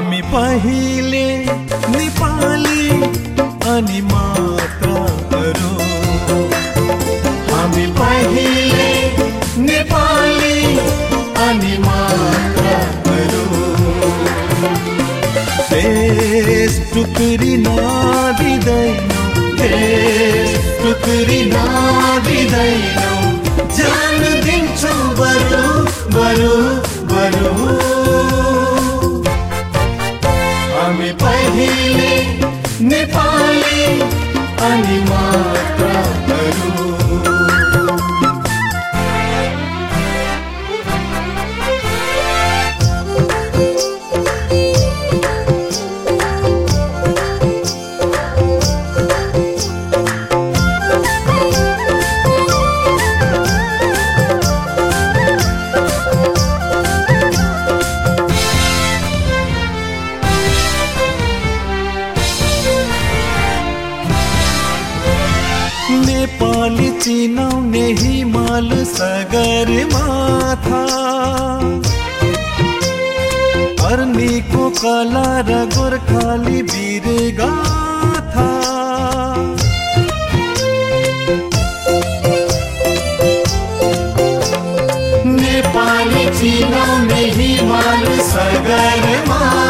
हामी पहिले नेपाली अनि मा पहिले नेपाली अनि मात्रहरू चिनाउने हिमाल सगर माथा अर्नीको कला र गोर्खाली वीर गाथा नेपाली चिनाउने हिमाल सगर माथा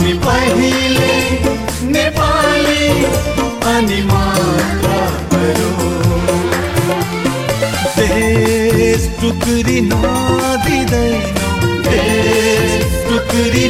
हामी पहिले नेपाली अनि मात्रहरू। देश टुक्री नदिँदैनौ देश टुक्री